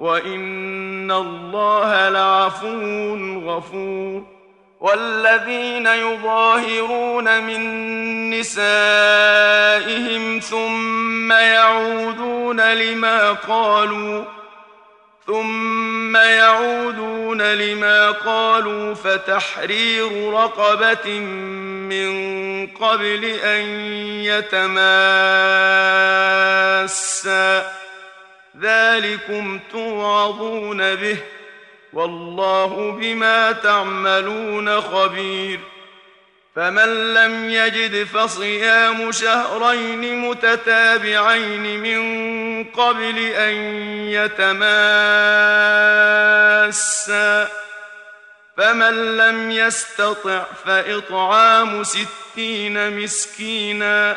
وإن الله لعفو غفور. والذين يظاهرون من نسائهم ثم يعودون لما قالوا ثم يعودون لما قالوا فتحرير رقبة من قبل أن يتماسا. ذلكم توعظون به والله بما تعملون خبير فمن لم يجد فصيام شهرين متتابعين من قبل أن يتماسا فمن لم يستطع فإطعام ستين مسكينا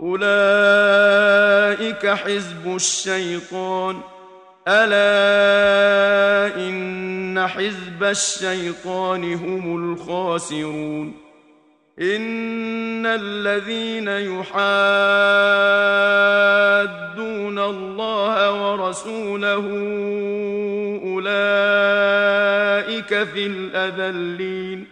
أولئك حزب الشيطان. ألا إن حزب الشيطان هم الخاسرون. إن الذين يحادون الله ورسوله أولئك في الأذلين.